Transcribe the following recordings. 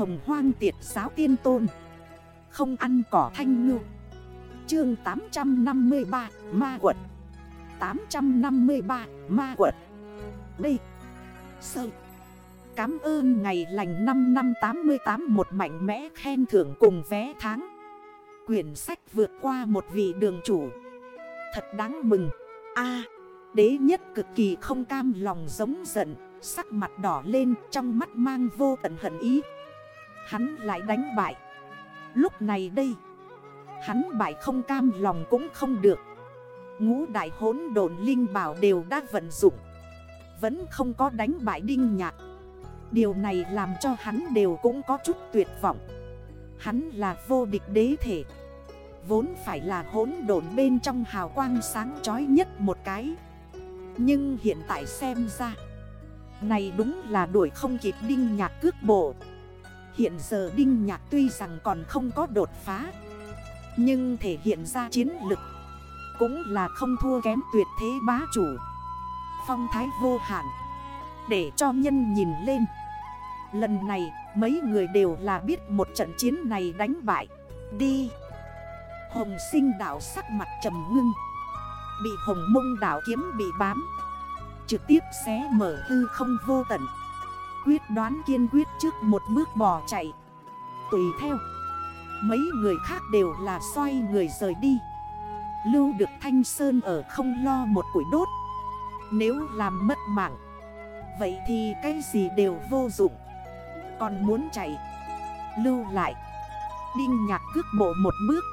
Hồng hoang tiệt giáo tiên tôn. Không ăn cỏ thanh ngư. Chương 853 Ma quật. 853 Ma quật. B Sơ. Cám ơn ngày lành 5 năm 88 một mạnh mẽ khen thưởng cùng vé tháng. Quyển sách vượt qua một vị đường chủ. Thật đáng mừng. A. Đế nhất cực kỳ không cam lòng giống giận, Sắc mặt đỏ lên, trong mắt mang vô tận hận ý. Hắn lại đánh bại. Lúc này đây, Hắn bại không cam lòng cũng không được. Ngũ đại hốn đồn linh bảo đều đã vận dụng. Vẫn không có đánh bại đinh nhạc. Điều này làm cho hắn đều cũng có chút tuyệt vọng. Hắn là vô địch đế thể. Vốn phải là hốn đồn bên trong hào quang sáng chói nhất một cái. Nhưng hiện tại xem ra, Này đúng là đuổi không kịp đinh nhạc cước bộ. Hiện giờ đinh nhạc tuy rằng còn không có đột phá, Nhưng thể hiện ra chiến lực Cũng là không thua kém tuyệt thế bá chủ, Phong thái vô hạn. Để cho nhân nhìn lên, Lần này mấy người đều là biết một trận chiến này đánh bại. Đi. Hồng sinh đảo sắc mặt trầm ngưng. Bị hồng mông đảo kiếm bị bám. Trực tiếp xé mở hư không vô tận. Quyết đoán kiên quyết trước một bước bỏ chạy. Tùy theo. Mấy người khác đều là xoay người rời đi. Lưu được thanh sơn ở không lo một củi đốt. Nếu làm mất mạng, Vậy thì cái gì đều vô dụng. Còn muốn chạy, Lưu lại. Đinh nhạc cước bộ một bước.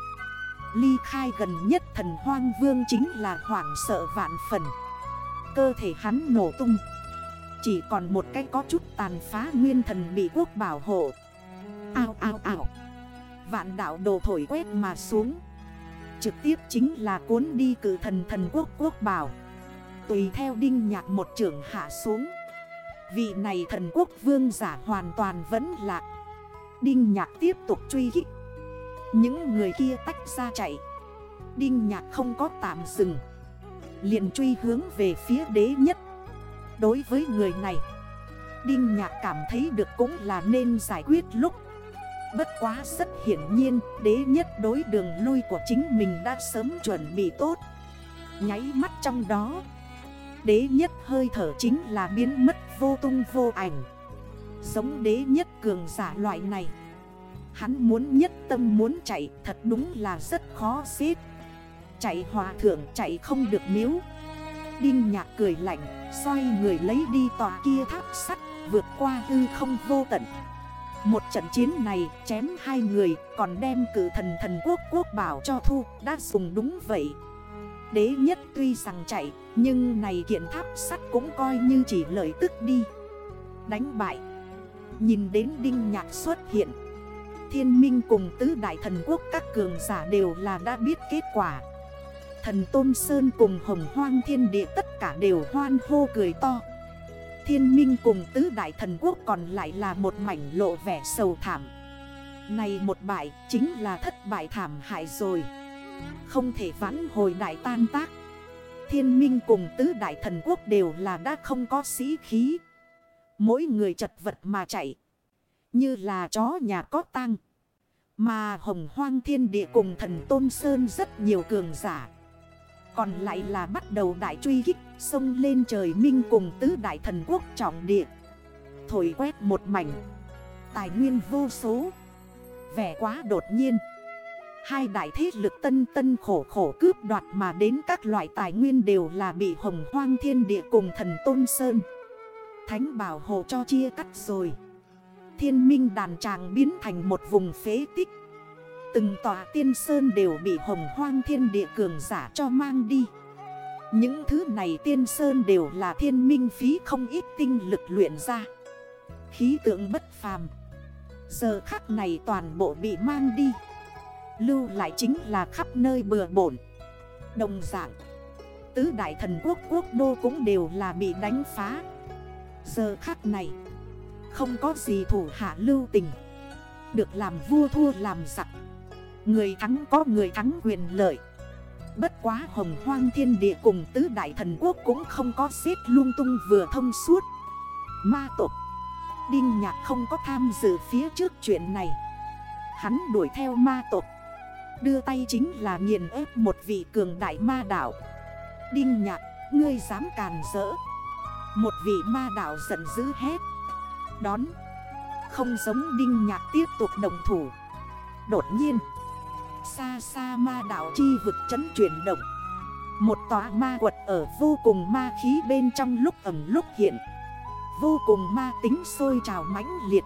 Ly khai gần nhất thần hoang vương chính là hoảng sợ vạn phần. Cơ thể hắn nổ tung. Chỉ còn một cái có chút tàn phá nguyên thần bị quốc bảo hộ. Ao ao ao. Vạn đảo đồ thổi quét mà xuống. Trực tiếp chính là cuốn đi cử thần thần quốc quốc bảo. Tùy theo đinh nhạc một trưởng hạ xuống. Vị này thần quốc vương giả hoàn toàn vẫn lạc. Đinh nhạc tiếp tục truy kích. Những người kia tách ra chạy. Đinh nhạc không có tạm dừng. Liền truy hướng về phía đế nhất. Đối với người này, Đinh nhạc cảm thấy được cũng là nên giải quyết lúc. Bất quá rất hiển nhiên, Đế nhất đối đường lui của chính mình đã sớm chuẩn bị tốt. Nháy mắt trong đó, Đế nhất hơi thở chính là biến mất vô tung vô ảnh. Giống đế nhất cường giả loại này, Hắn muốn nhất tâm muốn chạy thật đúng là rất khó xếp Chạy hòa thượng chạy không được miếu. Đinh nhạc cười lạnh, Xoay người lấy đi tòa kia tháp sắt, Vượt qua hư không vô tận. Một trận chiến này chém hai người, Còn đem cử thần thần quốc quốc bảo cho thu Đã dùng đúng vậy. Đế nhất tuy rằng chạy, Nhưng này kiện tháp sắt cũng coi như chỉ lợi tức đi. Đánh bại. Nhìn đến đinh nhạc xuất hiện, Thiên minh cùng tứ đại thần quốc các cường giả đều là đã biết kết quả. Thần Tôn Sơn cùng hồng hoang thiên địa tất cả đều hoan hô cười to. Thiên minh cùng tứ đại thần quốc còn lại là một mảnh lộ vẻ sầu thảm. Này một bại, chính là thất bại thảm hại rồi. Không thể vãn hồi đại tan tác. Thiên minh cùng tứ đại thần quốc đều là đã không có sĩ khí. Mỗi người chật vật mà chạy. Như là chó nhà có tăng Mà hồng hoang thiên địa cùng thần Tôn Sơn rất nhiều cường giả. Còn lại là bắt đầu đại truy kích, Xông lên trời minh cùng tứ đại thần quốc trọng địa. Thổi quét một mảnh. Tài nguyên vô số. Vẻ quá đột nhiên. Hai đại thế lực tân tân khổ khổ cướp đoạt mà đến các loại tài nguyên đều là bị hồng hoang thiên địa cùng thần Tôn Sơn. Thánh bảo hộ cho chia cắt rồi. Thiên minh đàn tràng biến thành một vùng phế tích. Từng tòa tiên sơn đều bị hồng hoang thiên địa cường giả cho mang đi. Những thứ này tiên sơn đều là thiên minh phí không ít tinh lực luyện ra. Khí tượng bất phàm. Giờ khắc này toàn bộ bị mang đi. Lưu lại chính là khắp nơi bừa bổn Đồng dạng, Tứ đại thần quốc quốc đô cũng đều là bị đánh phá. Giờ khắc này, không có gì thủ hạ lưu tình. Được làm vua thua làm giặc. Người thắng có người thắng quyền lợi. Bất quá hồng hoang thiên địa cùng tứ đại thần quốc cũng không có xếp lung tung vừa thông suốt. Ma tộc. Đinh nhạc không có tham dự phía trước chuyện này. Hắn đuổi theo ma tộc. Đưa tay chính là nghiền ép một vị cường đại ma đảo Đinh nhạc, ngươi dám càn rỡ. Một vị ma đảo giận dữ hết Đón. Không giống đinh nhạc tiếp tục đồng thủ. Đột nhiên. Xa xa ma đảo chi vực chấn chuyển động. Một tòa ma quật ở vô cùng ma khí bên trong lúc ẩm lúc hiện. Vô cùng ma tính sôi trào mãnh liệt.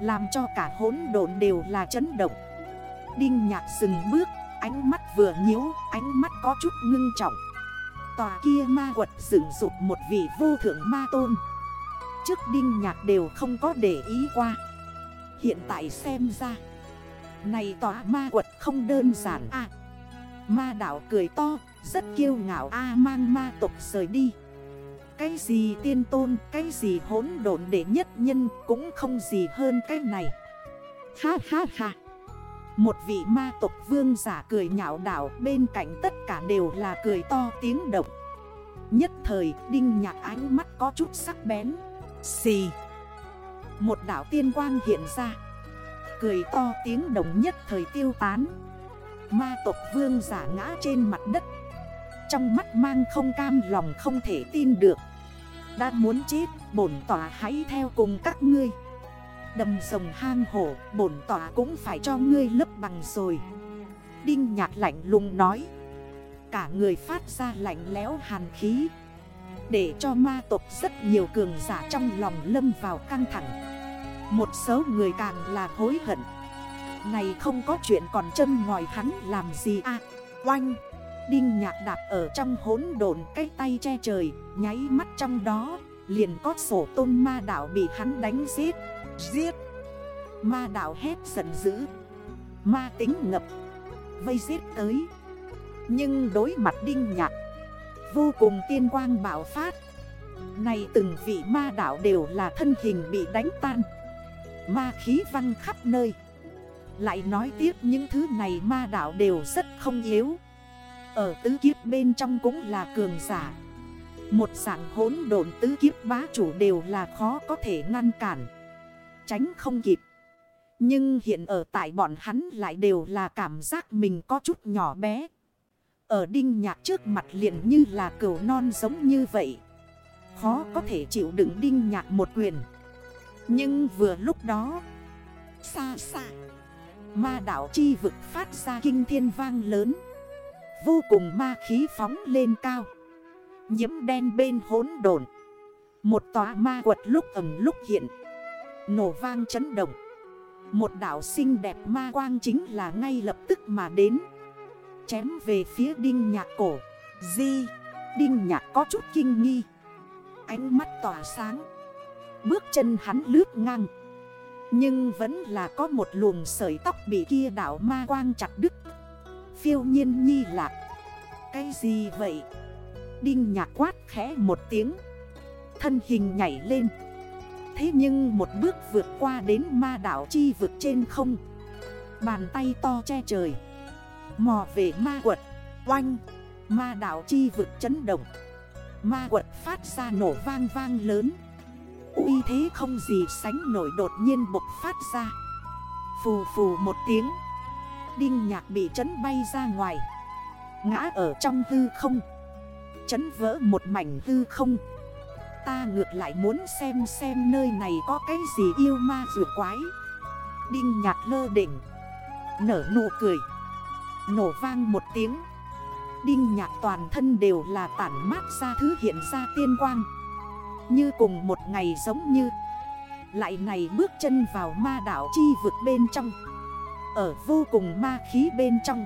Làm cho cả hốn độn đều là chấn động. Đinh nhạc dừng bước, Ánh mắt vừa nhíu, Ánh mắt có chút ngưng trọng. Tòa kia ma quật dựng dục một vị vô thượng ma tôn. Trước đinh nhạc đều không có để ý qua. Hiện tại xem ra này tòa ma quật không đơn giản à Ma đảo cười to, Rất kiêu ngạo a, mang ma tục rời đi. Cái gì tiên tôn, Cái gì hỗn độn để nhất nhân Cũng không gì hơn cái này. Ha ha ha. Một vị ma tộc vương giả cười nhạo đảo Bên cạnh tất cả đều là cười to tiếng động. Nhất thời, đinh nhạc ánh mắt có chút sắc bén. Xì. Một đảo tiên quang hiện ra. Cười to tiếng đồng nhất thời tiêu tán. Ma tộc vương giả ngã trên mặt đất. Trong mắt mang không cam lòng không thể tin được. Đã muốn chết, bổn tỏa hãy theo cùng các ngươi. Đầm rồng hang hổ, bổn tỏa cũng phải cho ngươi lấp bằng rồi. Đinh nhạt lạnh lùng nói. Cả người phát ra lạnh lẽo hàn khí. Để cho ma tộc rất nhiều cường giả trong lòng lâm vào căng thẳng. Một số người càng là hối hận. Này không có chuyện còn chân ngòi hắn làm gì à? Oanh! Đinh nhạc đạp ở trong hốn đồn cái tay che trời, Nháy mắt trong đó, Liền có sổ tôn ma đảo bị hắn đánh giết. Giết! Ma đảo hét giận dữ. Ma tính ngập. Vây giết tới. Nhưng đối mặt đinh nhạc, Vô cùng tiên quang bảo phát. Này từng vị ma đảo đều là thân hình bị đánh tan. Ma khí văng khắp nơi. Lại nói tiếp những thứ này ma đảo đều rất không yếu. Ở tứ kiếp bên trong cũng là cường giả. Một dạng hỗn độn tứ kiếp bá chủ đều là khó có thể ngăn cản, Tránh không kịp. Nhưng hiện ở tại bọn hắn lại đều là cảm giác mình có chút nhỏ bé. Ở đinh nhạc trước mặt liền như là cừu non giống như vậy. Khó có thể chịu đựng đinh nhạc một quyền. Nhưng vừa lúc đó, Xa xa, Ma đảo chi vực phát ra kinh thiên vang lớn, Vô cùng ma khí phóng lên cao, Nhiễm đen bên hốn đồn Một tòa ma quật lúc ẩm lúc hiện, Nổ vang chấn động. Một đảo xinh đẹp ma quang chính là ngay lập tức mà đến, Chém về phía đinh nhạc cổ. Di, Đinh nhạc có chút kinh nghi. Ánh mắt tỏa sáng. Bước chân hắn lướt ngang. Nhưng vẫn là có một luồng sợi tóc bị kia đảo ma quang chặt đứt. Phiêu nhiên nhi lạc Cái gì vậy? Đinh nhạc quát khẽ một tiếng. Thân hình nhảy lên. Thế nhưng một bước vượt qua đến ma đảo chi vực trên không. Bàn tay to che trời. Mò về ma quật. Oanh! Ma đảo chi vực chấn động. Ma quật phát ra nổ vang vang lớn uy thế không gì sánh nổi đột nhiên bộc phát ra. Phù phù một tiếng. Đinh nhạc bị chấn bay ra ngoài. Ngã ở trong hư không. Chấn vỡ một mảnh hư không. Ta ngược lại muốn xem xem nơi này có cái gì yêu ma rùa quái. Đinh nhạc lơ đỉnh. Nở nụ cười. Nổ vang một tiếng. Đinh nhạc toàn thân đều là tản mát ra thứ hiện ra tiên quang. Như cùng một ngày giống như. Lại này bước chân vào ma đảo chi vực bên trong. Ở vô cùng ma khí bên trong.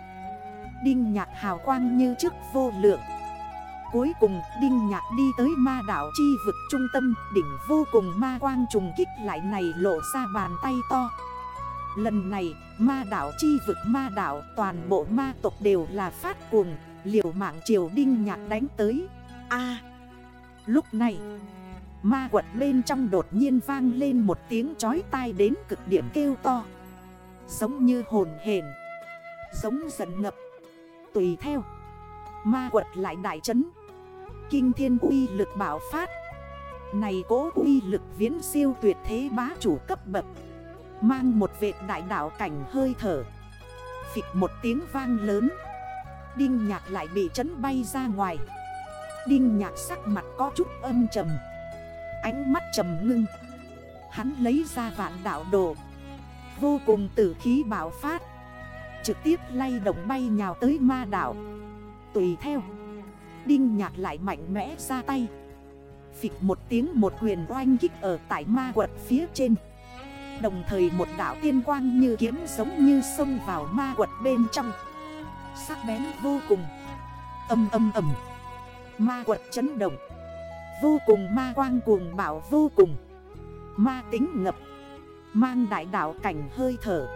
Đinh nhạc hào quang như trước vô lượng. Cuối cùng, Đinh Nhạc đi tới ma đảo chi vực trung tâm, Đỉnh vô cùng ma quang trùng kích lại này lộ ra bàn tay to. Lần này, ma đảo chi vực ma đảo toàn bộ ma tộc đều là phát cuồng, Liều mạng triều đinh nhạc đánh tới. A! Lúc này ma quật bên trong đột nhiên vang lên một tiếng chói tai đến cực điểm kêu to. Giống như hồn hền. Giống giận ngập. Tùy theo. Ma quật lại đại chấn. Kinh thiên uy lực bảo phát. Này cố uy lực viễn siêu tuyệt thế bá chủ cấp bậc. Mang một vệt đại đảo cảnh hơi thở. Phịch một tiếng vang lớn. Đinh nhạc lại bị chấn bay ra ngoài. Đinh nhạc sắc mặt có chút âm trầm. Ánh mắt trầm ngưng. Hắn lấy ra vạn đảo đồ, Vô cùng tử khí bảo phát, Trực tiếp lay động bay nhào tới ma đảo Tùy theo, Đinh nhạc lại mạnh mẽ ra tay. Phịch một tiếng một quyền oanh kích ở tại ma quật phía trên. Đồng thời một đảo tiên quang như kiếm giống như sông vào ma quật bên trong. Sắc bén vô cùng. Âm âm âm Ma quật chấn động. Vô cùng ma quang cuồng bảo vô cùng. Ma tính ngập, Mang đại đảo cảnh hơi thở.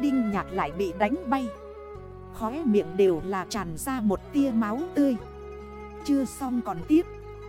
Đinh nhạt lại bị đánh bay. Khóe miệng đều là tràn ra một tia máu tươi. Chưa xong còn tiếp.